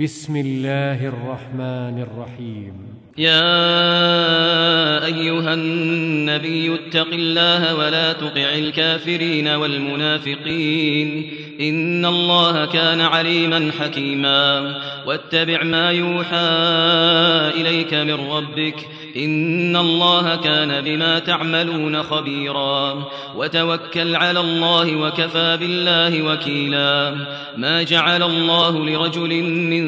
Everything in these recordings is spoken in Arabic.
بسم الله الرحمن الرحيم. يا أيها النبي اتق الله ولا تطع الكافرين والمنافقين. إن الله كان عليما حكيما. واتبع ما يوحى إليك من ربك. إن الله كان بما تعملون خبيرا. وتوكل على الله وكفى بالله وكيلا. ما جعل الله لرجل من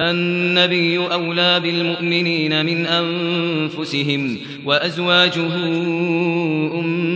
النبي أولى بالمؤمنين من أنفسهم وأزواجه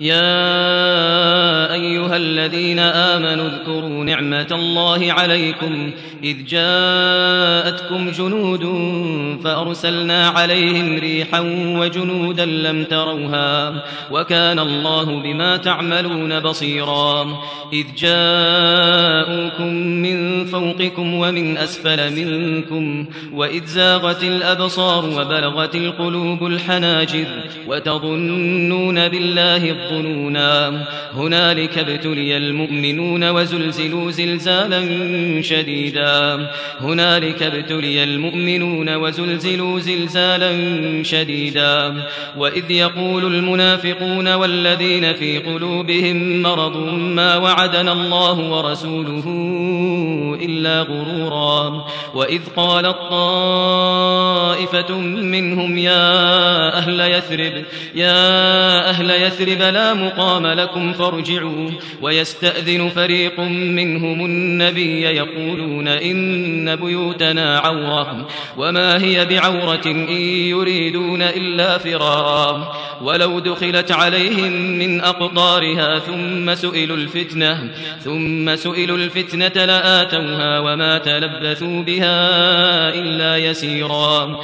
يا أيها الذين آمنوا اذكروا نعمة الله عليكم إذ جاءتكم جنود فأرسلنا عليهم ريحا وجنودا لم تروها وكان الله بما تعملون بصيرا إذ جاءوكم من فوقكم ومن أسفل منكم وإذ زاغت الأبصار وبلغت القلوب الحناجر وتظنون بالله الظنونا هنالك ابتلي المؤمنون وزلزلوا زلزالا شديدا. هنالك ابتلي المؤمنون وزلزلوا زلزالا شديدا. وإذ يقول المنافقون والذين في قلوبهم مرض ما وعدنا الله ورسوله إلا غرورا. وإذ قالت طائفة منهم يا أهل يثرب يا أهل يثرب لا مقام لكم فارجعوا. ويستأذن فريق منهم النبي يقولون إن بيوتنا عورة. وما هي بعورة إن يريدون إلا فرارا. ولو دخلت عليهم من أقطارها ثم سئلوا الفتنة ثم سئلوا الفتنة لآتوها وما تلبثوا بها إلا يسيرا.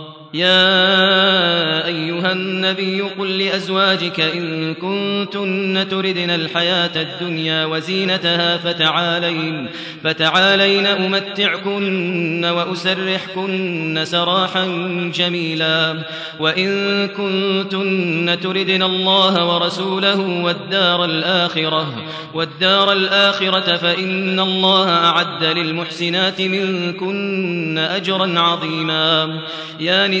يا أيها النبي قل لأزواجك إن كنتن تردن الحياة الدنيا وزينتها فتعالين فتعالين أمتعكن وأسرحكن سراحا جميلا وإن كنتن تردن الله ورسوله والدار الآخرة والدار الآخرة فإن الله أعد للمحسنات منكن أجرا عظيما يا نساء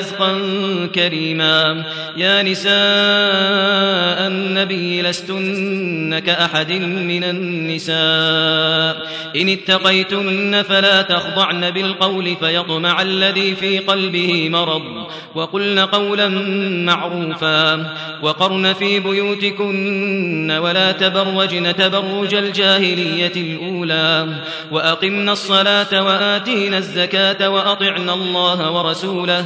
كريما. يا نساء النبي لستن كأحد من النساء. إن اتقيتن فلا تخضعن بالقول فيطمع الذي في قلبه مرض. وقلن قولا معروفا. وقرن في بيوتكن ولا تبرجن تبرج الجاهلية الأولى. وأقمنا الصلاة وآتينا الزكاة وأطعنا الله ورسوله.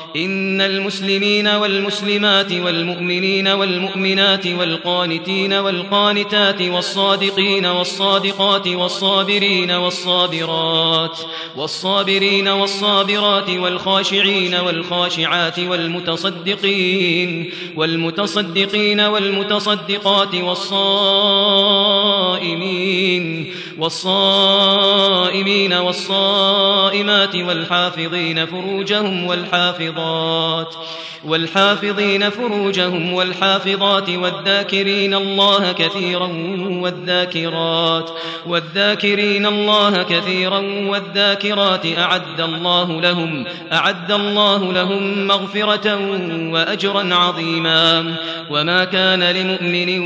إن المسلمين والمسلمات والمؤمنين والمؤمنات والقانتين والقانتات والصادقين والصادقات والصابرين والصابرات والصابرين والصابرات والخاشعين والخاشعات والمتصدقين والمتصدقين والمتصدقات والصائمين والصائمين والصائمات والحافظين فروجهم والحافظات والحافظين فروجهم والحافظات والذاكرين الله كثيرا والذاكرات والذاكرين الله كثيرا والذاكرات أعد الله لهم أعد الله لهم مغفرة وأجرا عظيما وما كان لمؤمن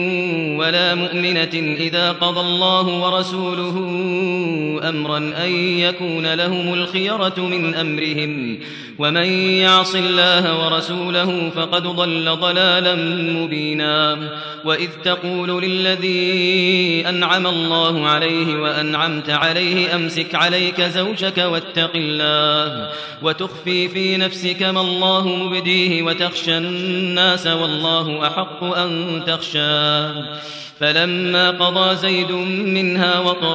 ولا مؤمنة إذا قضى الله ورسوله أمرا أن يكون لهم الخيرة من أمرهم ومن يعص الله ورسوله فقد ضل ضلالا مبينا وإذ تقول للذي أنعم الله عليه وأنعمت عليه أمسك عليك زوجك واتق الله وتخفي في نفسك ما الله مبديه وتخشى الناس والله أحق أن تخشاه فلما قضى زيد منها وطرا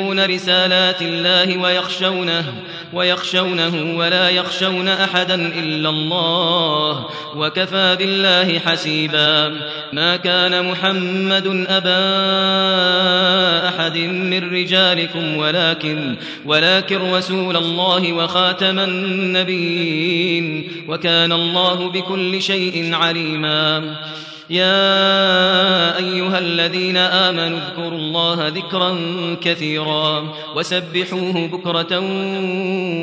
رسالات الله ويخشونه ويخشونه ولا يخشون أحدا إلا الله وكفى بالله حسيبا ما كان محمد أبا أحد من رجالكم ولكن ولكن رسول الله وخاتم النبيين وكان الله بكل شيء عليما يا أيها الذين آمنوا اذكروا الله ذكرا كثيرا وسبحوه بكرة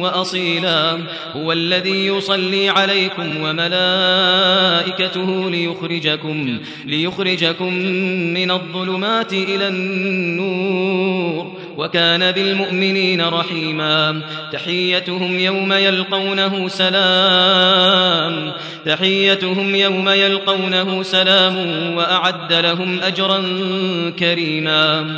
وأصيلا هو الذي يصلي عليكم وملائكته ليخرجكم, ليخرجكم من الظلمات إلى النور وكان بالمؤمنين رحيما. تحيتهم يوم يلقونه سلام. تحيتهم يوم يلقونه سلام وأعد لهم أجرا كريما.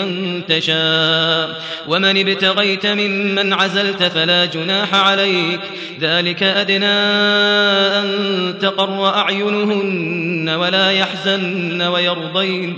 تشاء. ومن ابتغيت ممن عزلت فلا جناح عليك. ذلك أدنى أن تقر أعينهن ولا يحزن ويرضين.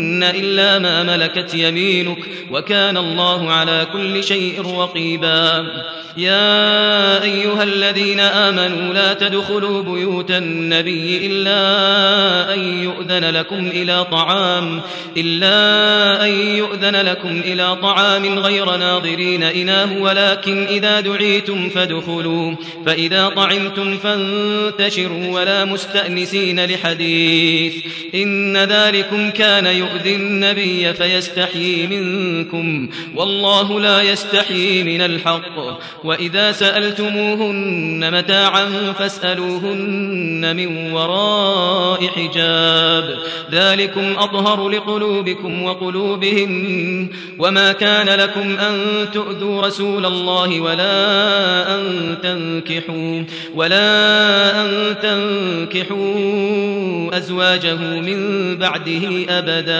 فيهن إلا ما ملكت يمينك وكان الله على كل شيء رقيبا يا أيها الذين آمنوا لا تدخلوا بيوت النبي إلا أن يؤذن لكم إلى طعام إلا أن يؤذن لكم إلى طعام غير ناظرين إناه ولكن إذا دعيتم فادخلوا فإذا طعمتم فانتشروا ولا مستأنسين لحديث إن ذلكم كان يؤذي النبي فيستحيي منكم والله لا يستحيي من الحق وإذا سألتموهن متاعا فاسألوهن من وراء حجاب ذلكم أطهر لقلوبكم وقلوبهم وما كان لكم أن تؤذوا رسول الله ولا أن تنكحوا ولا أن تنكحوا أزواجه من بعده أبدا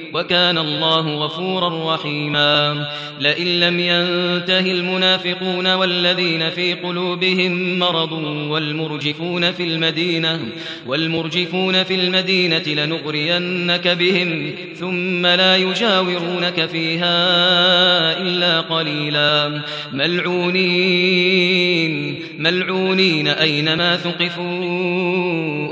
وكان الله غفورا رحيما. لئن لم ينته المنافقون والذين في قلوبهم مرض والمرجفون في المدينة والمرجفون في المدينة لنغرينك بهم ثم لا يجاورونك فيها إلا قليلا. ملعونين ملعونين أينما ثقفوا؟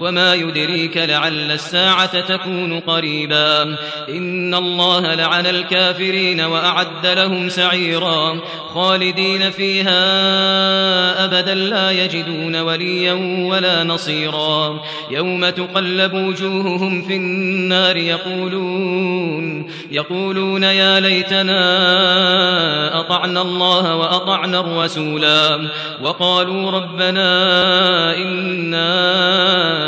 وما يدريك لعل الساعة تكون قريبا. إن الله لعن الكافرين وأعد لهم سعيرا. خالدين فيها أبدا لا يجدون وليا ولا نصيرا. يوم تقلب وجوههم في النار يقولون يقولون يا ليتنا أطعنا الله وأطعنا الرسولا. وقالوا ربنا إنا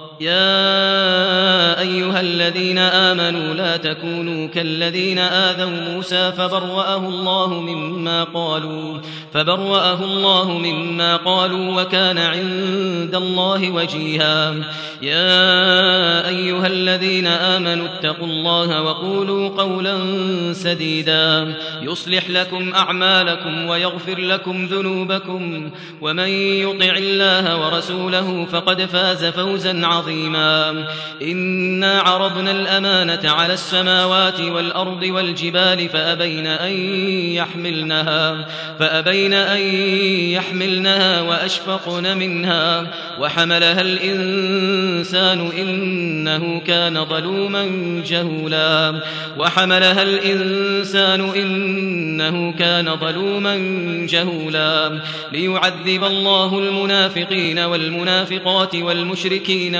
يا أيها الذين آمنوا لا تكونوا كالذين آذوا موسى فبرأه الله مما قالوا فبرأه الله مما قالوا وكان عند الله وجيها. يا أيها الذين آمنوا اتقوا الله وقولوا قولا سديدا. يصلح لكم أعمالكم ويغفر لكم ذنوبكم. ومن يطع الله ورسوله فقد فاز فوزا عظيما. عظيما. إنا عرضنا الأمانة على السماوات والأرض والجبال فأبين أن يحملنها فأبين أن يحملنها وأشفقن منها. وحملها الإنسان إنه كان ظلوما جهولا. وحملها الإنسان إنه كان ظلوما جهولا. ليعذب الله المنافقين والمنافقات والمشركين